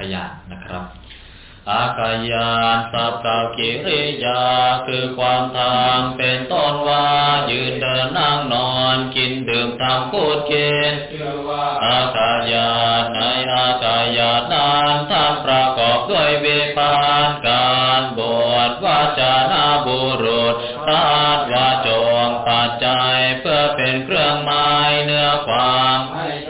ขยานนะครับอากายานสัพพกิริยาคือความทำเป็นต้นว่า ยืนเดินนั่งนอนกินดื่มทำพูดกินอากายานในอากายานนั้นท่าประกอบด้วยเวปานการบวชวาจานาบุรุษตาดวาจงปัจจัยเพื่อเป็นเครื่องหมายเนื้อความให้ชัดเจนวิ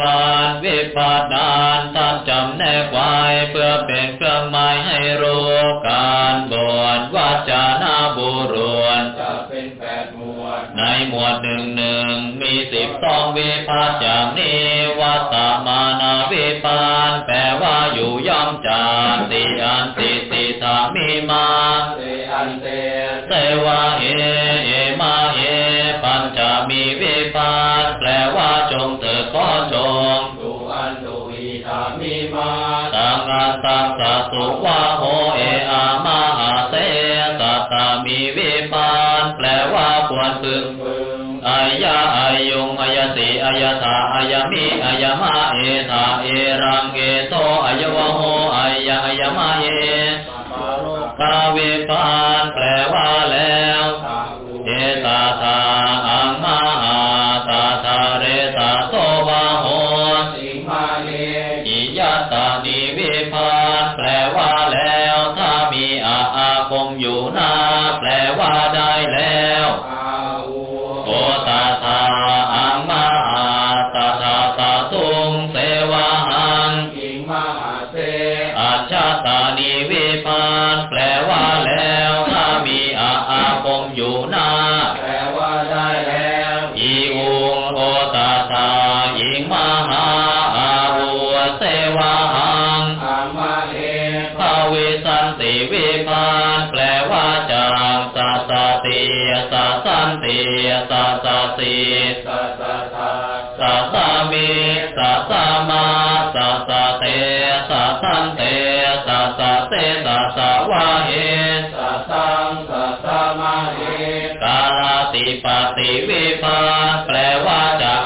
ปานวิปานานท่านจำแนกไว้เพื่อเป็นเครื่องหมายให้รู้การบวชวาจานาบุรุษจะเป็นแปดหมวด ในหมวดหนึ่งหนึ่งมีสิบสองวิพานอย่างนี้วัตมานาวิปานแปลว่าอยู่ย่อมจากติอันติติธามีมาเตอันเต ตังสัสุวะโหเออามาอาเสสัตามีวิปานแปลว่าควรพึงอายะอายุงอายติอายตาอายมิอายมาเอธาเอรังเอโตอายวะโหอายะอายมาเอก สัสสติสัสสะสัสสะมิสัสะมาสัสะเตสัสันเตสัสะเตสัสะวะเหสัสังสัสะมาเหกาลติปติวิพานแปลว่าจัก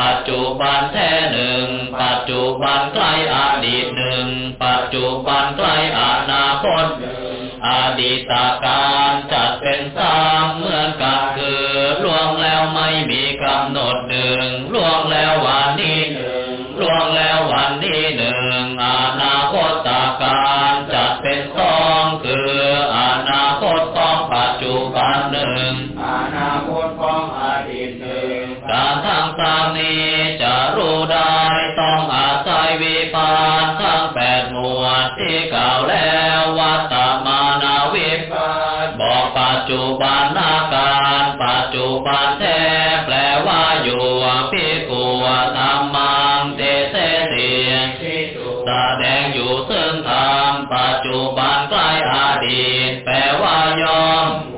ปัจจุบันแท้หนึ่ง ปัจจุบันใกล้อดีตหนึ่ง ปัจจุบันใกล้อนาคตหนึ่งอดีตการจัดเป็นสามเหมือนกันคือล่วงแล้วไม่มีกำหนดหนึ่งล่วงแล้ววันนี้หนึ่งล่วงแล้ววันนี้หนึ่งอา ปาทั้งแปดหมวดที่กล่าวแล้ววัตตมานาวิปานบอกปัจจุบันนาการปัจจุบันแท้แปลว่าอยู่พิกุธรรมังเตเสตียสแสดงอยู่ซึ่งธรรมปัจจุบันใกล้อดีตแปลว่ายอม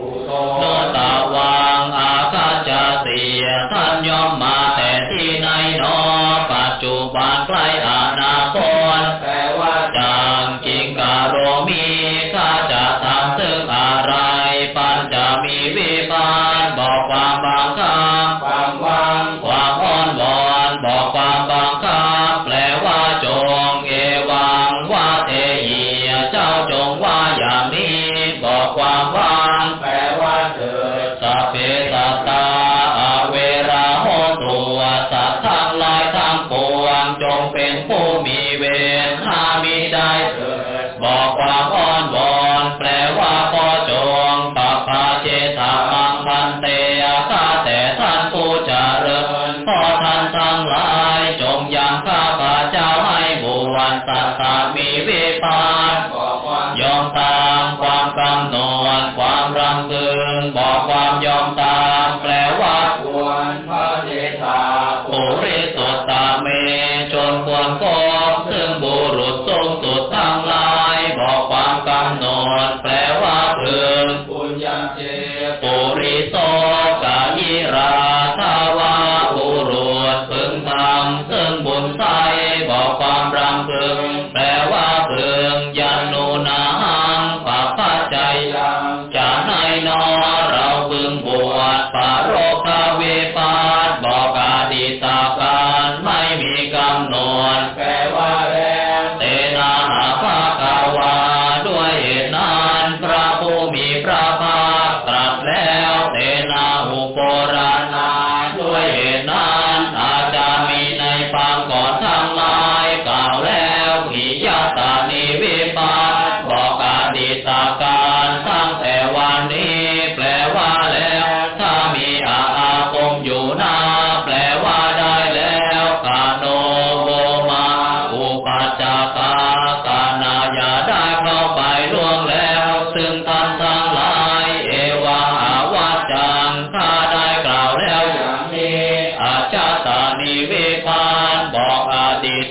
ำหนดความรำพึงบอกความยอมตามแปล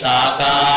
สากา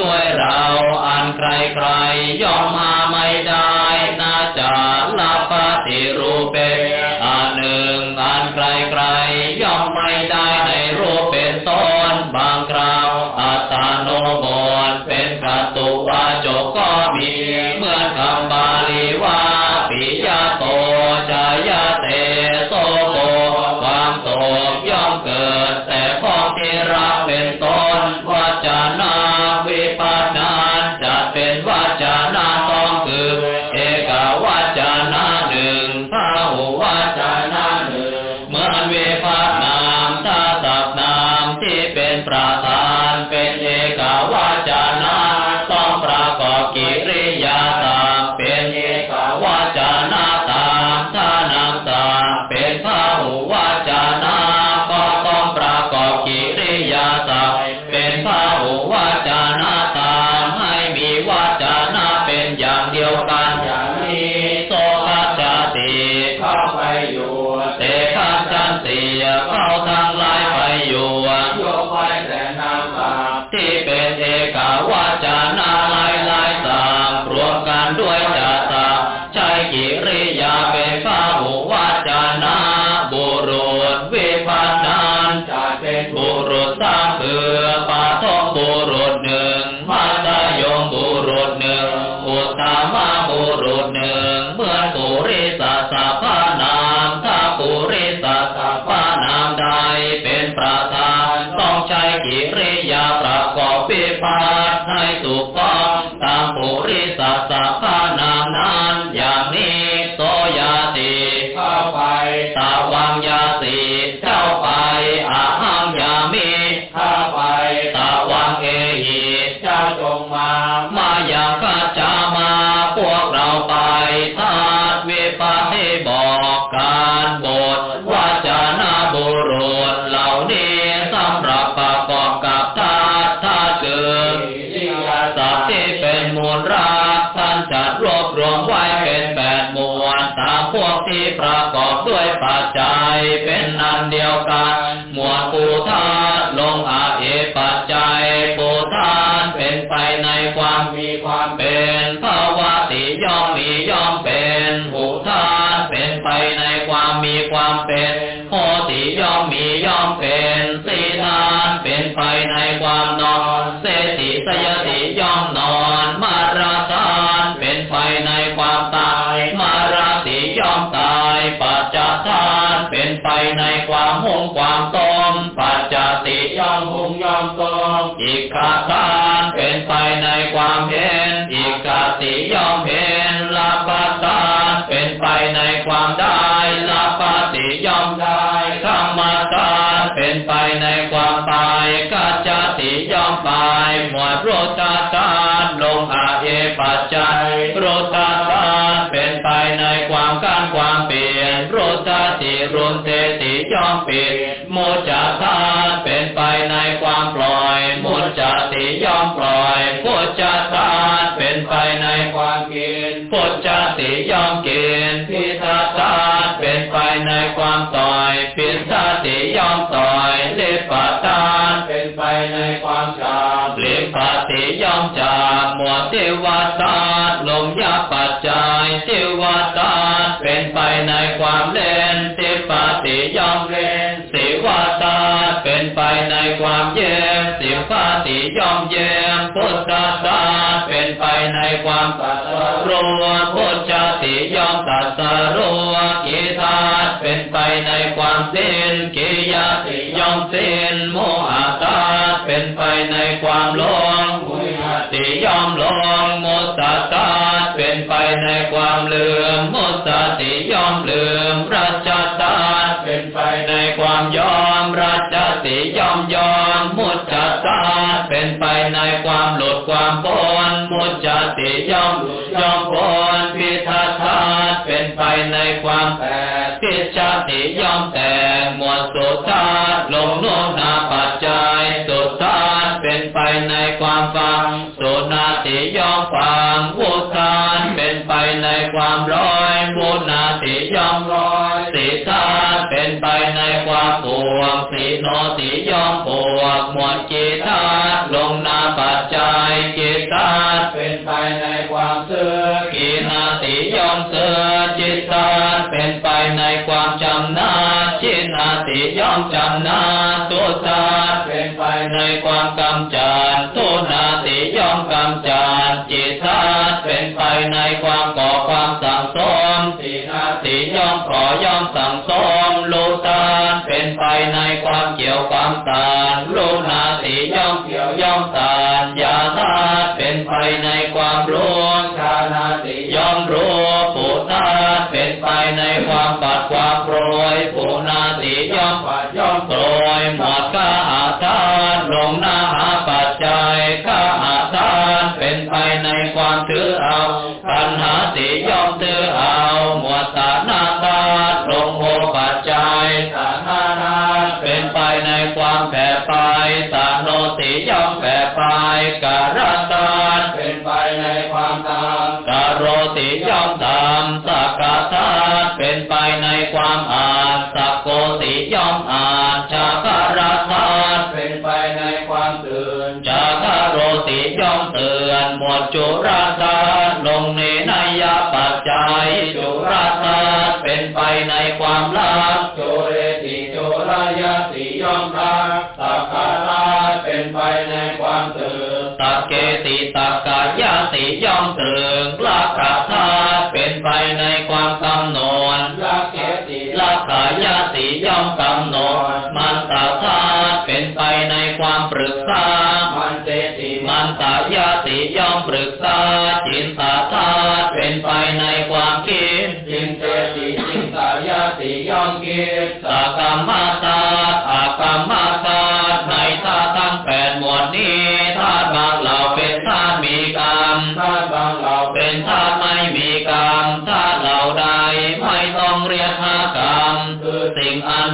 ด้วยเราอันใครๆยอมมาไม่ได้ प्राता มามาอย่างข้าจามาพวกเราไปทาดวิปัสสิบอกการบทว่าจานาบุรุษเหล่านี้สำหรับประกอบกับธาตุธาตุเกิดที่ยาสัตว์ที่เป็นมูลรักท่านจัดรวบรวมไว้เป็นแปดหมวดตามพวกที่ประกอบด้วยปัจจัยเป็นอันเดียวกันามมีความเป็นภาวะติย่อมมีย่อมเป็นหูธาตุเป็นไปในความมีความเป็นโพติย่อมมีย่อมเป็นสีธาตุเป็นไปในความนอนเศรษฐิสยติย่อมนอนมาราธานเป็นไปในความตายมาราติย่อมตายปัจจทานเป็นไปในความหงความต้มปัจจติย่อมหงย่อมตรงอีกขาทาน ในความเห็นอีกาติยอมเห็นลาปทาเป็นไปในความได้ลาปติยอมได้ธรรมตาเป็นไปในความตายกัจจติยอมไปหมวดโรตาตาลงอาเอปัจจัยโรตา ติรุนเตติย่อมปิดโมจาทานเป็นไปในความปล่อย มุจจติย่อมปล่อยพุจจทานเป็นไปในความกินพุจจติย่อมกินพิทาทานเป็นไปในความต่อยพิทาติย่อมต่อยเลปทานเป็นไปในความจามเลปติย่อมจามหมวดเทวตาลมยาปัจจัยเทวตาเป็นไปในความเล่น เทปติย่อมเล่นสิวาตาเป็นไปในความเย็มสิปติย่อมเย็มพุทธตาเป็นไปในความตัดสรู้พุทธติย่อมตัดสรู้กิธาเป็นไปในความสิ้นกิยาติย่อมสิ้นโมหะตาเป็นไปในความหลงมุหติย่อมหลงโมตตาเป็นไปในความลืมโมตติย่อมลืมรัจจตา ไปในความยอมรัจจติยอมยอมมุจจตาเป็นไปในความหลุดความพ้นมุจจติยอมหลุดยอมพ้นพิทัทาเป็นไปในความแตกพิจติยอมแตกหมวดสุธาตลงโนนาปัจจัยสุธาตเป็นไปในความฟังสุนาติยอมฟังวุธานเป็นไปในความร้อยวุนาติยอมร้อย เป็นไปในความปวงสีโนติย่อมปวงหมวดกิธาตลงนาปัจจัยกิธาตเป็นไปในความเสื่อกินาติย่อมเสื่อจิตตาตเป็นไปในความจำนาจจินาติย่อมจำนาจตุตาตเป็นไปในความกำจัดทุนาติย่อมกำจัดจิตตาตเป็นไปในความก่อความสั่งสมสี ย่อมขอย่อมสั่งสมโลตานเป็นไปในความเกี่ยวความตานโลนาติย่อมเกี่ยวย่อมตานยาธาตเป็นไปในความรู้ชานาติย่อมรู้ปุธาตุเป็นไปในความปัดความโปรยปุนาติย่อมปัดย่อมโปรยหม มแผ่ไปสาโนติย่อมแผ่ไปการตาตุเป็นไปในความตามการโรติย่อมตามสักกะธาตุเป็นไปในความอ่านสักโกติย่อมอ่านชาคารธาตุเป็นไปในความตื่นชาคารโรติย่อมเตือนหมดจุราธาลงในนัยยปัจจัยจุราธาเป็นไปในความลับโจ เกติตากายาติย่อมถึงละกะธาเป็นไปในความกำหนดละเกติละกายาติย่อมกำหนดมันตาธาเป็นไปในความปรึกษามันเตติมันตายาติย่อมปรึกษาจินตาธาเป็นไปในความคิดจินเตติจินตายาติย่อมคิดสกรรมมาตา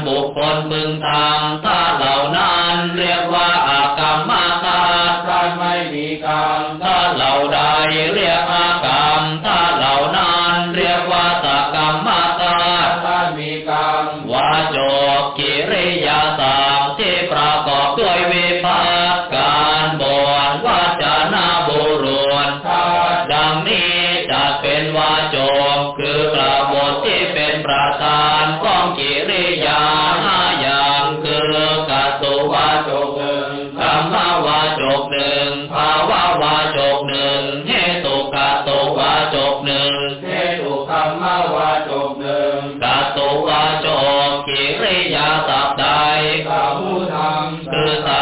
บุคคลมึงทำถ้าเหล่านั้นเรียกว่าอากรรมมากาถ้ไม่มีกรรมถ้าเหล่าใดเรียกอากรรมถ้า Spirit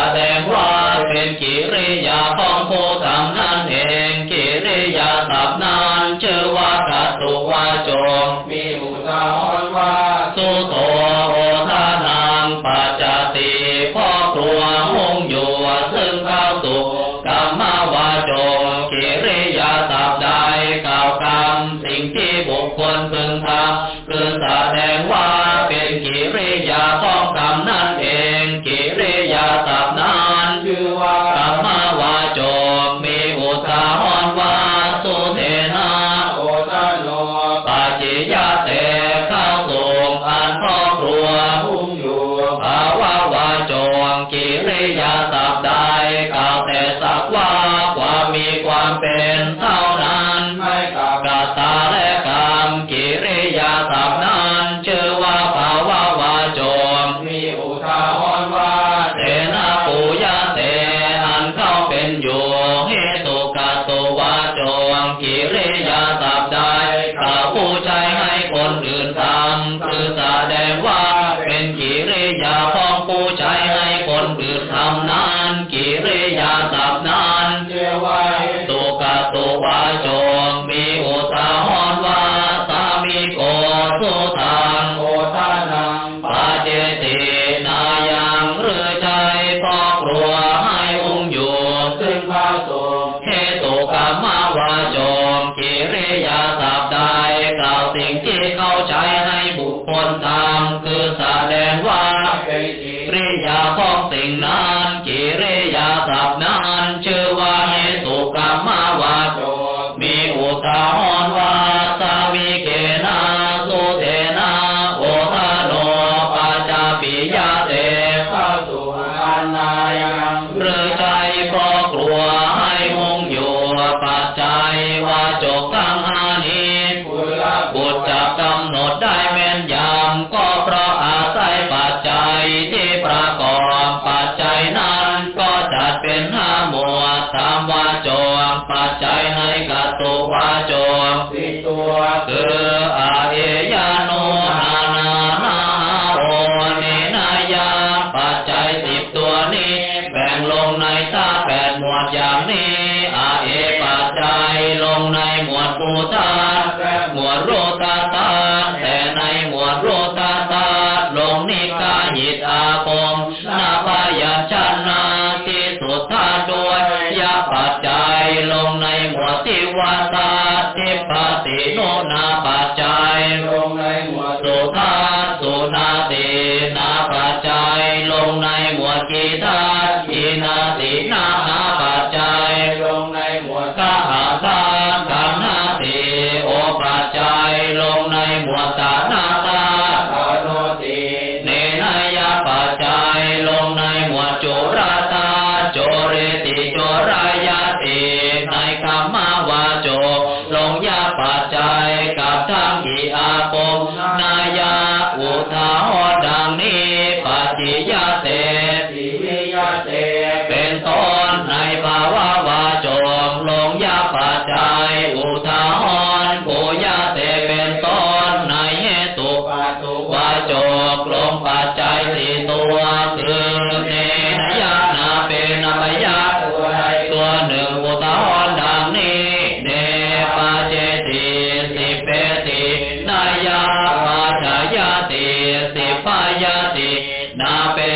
ہوتا ہے पायाति नापे